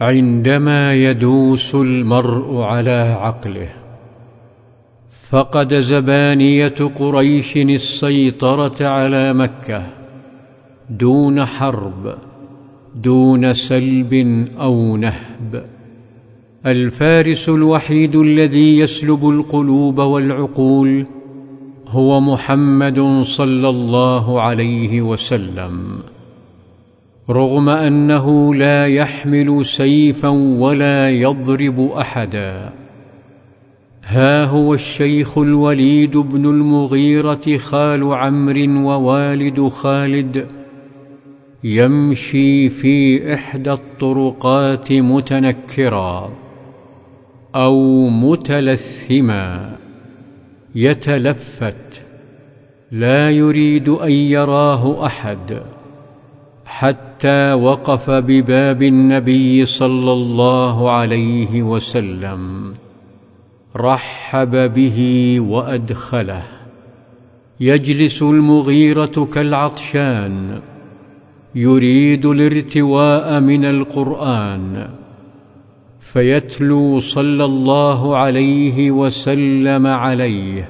عندما يدوس المرء على عقله. فقد زبانية قريش السيطرة على مكة دون حرب دون سلب أو نهب. الفارس الوحيد الذي يسلب القلوب والعقول هو محمد صلى الله عليه وسلم. رغم أنه لا يحمل سيفا ولا يضرب احدا. ها هو الشيخ الوليد بن المغيرة خال عمرو ووالد خالد يمشي في إحدى الطرقات متنكرا أو متلثما. يتلفت. لا يريد أن يراه أحد. حتى وقف بباب النبي صلى الله عليه وسلم رحب به وأدخله. يجلس المغيرة كالعطشان يريد الارتواء من القرآن. فيتلو صلى الله عليه وسلم عليه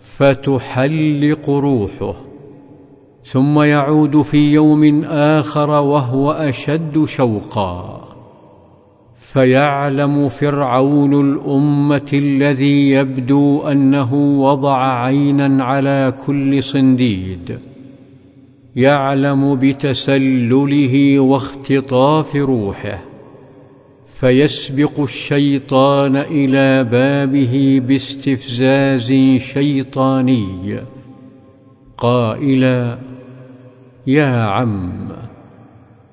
فتحلق روحه. ثم يعود في يوم آخر وهو أشد شوقا. فيعلم فرعون الأمة الذي يبدو أنه وضع عينا على كل صنديد. يعلم بتسلله واختطاف روحه. فيسبق الشيطان إلى بابه باستفزاز شيطاني. قائلا يا عم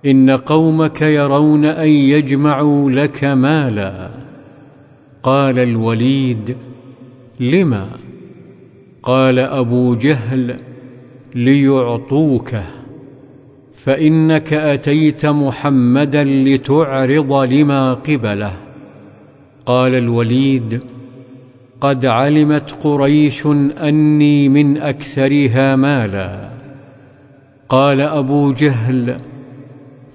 إن قومك يرون أن يجمعوا لك مالا. قال الوليد لما؟ قال أبو جهل ليعطوكه فإنك أتيت محمدا لتعرض لما قبله. قال الوليد قد علمت قريش أني من أكثرها مالا. قال أبو جهل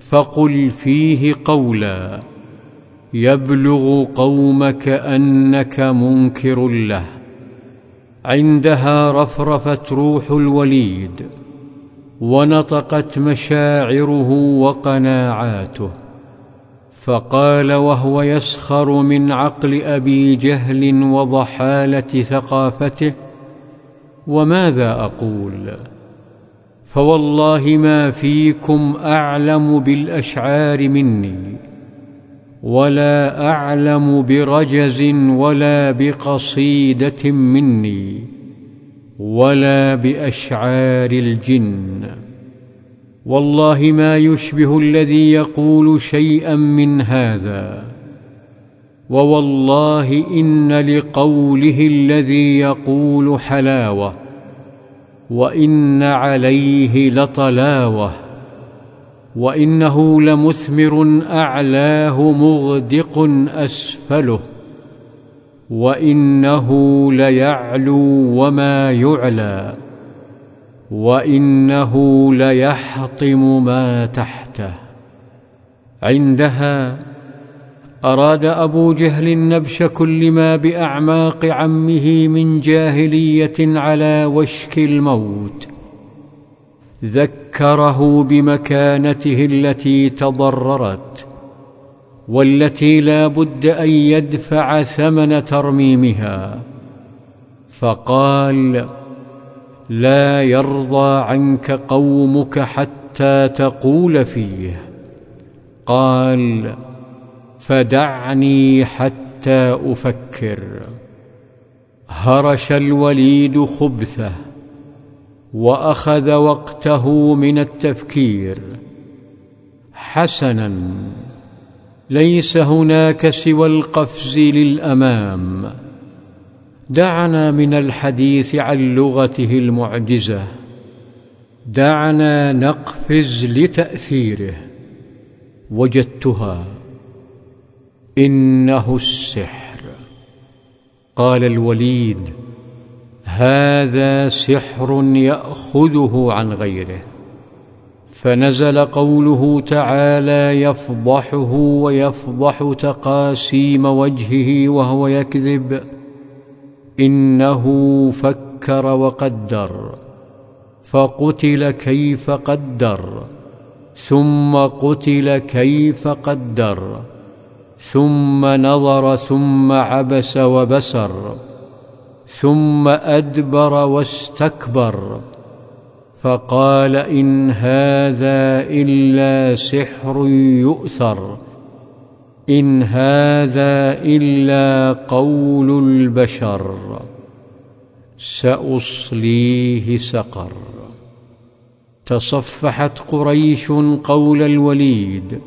فقل فيه قولا يبلغ قومك أنك منكر له عندها رفرفت روح الوليد ونطقت مشاعره وقناعاته فقال وهو يسخر من عقل أبي جهل وضحالة ثقافته وماذا أقول؟ فوالله ما فيكم أعلم بالأشعار مني ولا أعلم برجز ولا بقصيدة مني ولا بأشعار الجن. والله ما يشبه الذي يقول شيئا من هذا ووالله إن لقوله الذي يقول حلاوة. وإن عليه لطلاوة وإنه لمثمر أعلاه مغدق أسفله وإنه ليعلو وما يعلى وإنه ليحطم ما تحته عندها أراد أبو جهل نبش كل ما بأعماق عمه من جاهلية على وشك الموت. ذكره بمكانته التي تضررت والتي لا بد أن يدفع ثمن ترميمها. فقال لا يرضى عنك قومك حتى تقول فيه. قال فدعني حتى أفكر. هرش الوليد خبثه وأخذ وقته من التفكير. حسنا ليس هناك سوى القفز للأمام. دعنا من الحديث عن لغته المعجزة. دعنا نقفز لتأثيره. وجدتها إنه السحر. قال الوليد هذا سحر يأخذه عن غيره. فنزل قوله تعالى يفضحه ويفضح تقاسيم وجهه وهو يكذب. إنه فكر وقدر فقتل كيف قدر ثم قتل كيف قدر. ثم نظر ثم عبس وبسر ثم أدبر واستكبر فقال إن هذا إلا سحر يؤثر إن هذا إلا قول البشر سأصليه سقر. تصفحت قريش قول الوليد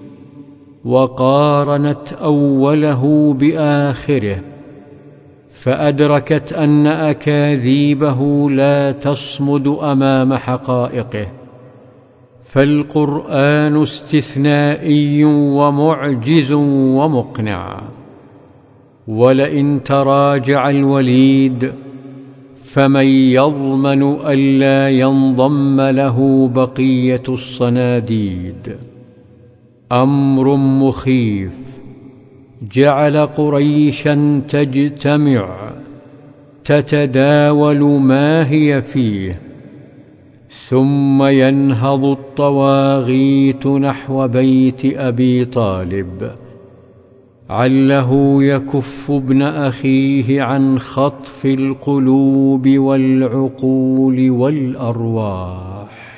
وقارنت أوله بآخره فأدركت أن أكاذيبه لا تصمد أمام حقائقه. فالقرآن استثنائي ومعجز ومقنع. ولئن تراجع الوليد فمن يضمن الا ينضم له بقية الصناديد. أمر مخيف. جعل قريشا تجتمع تتداول ما هي فيه ثم ينهض الطواغيت نحو بيت أبي طالب. عله يكف ابن أخيه عن خطف القلوب والعقول والأرواح.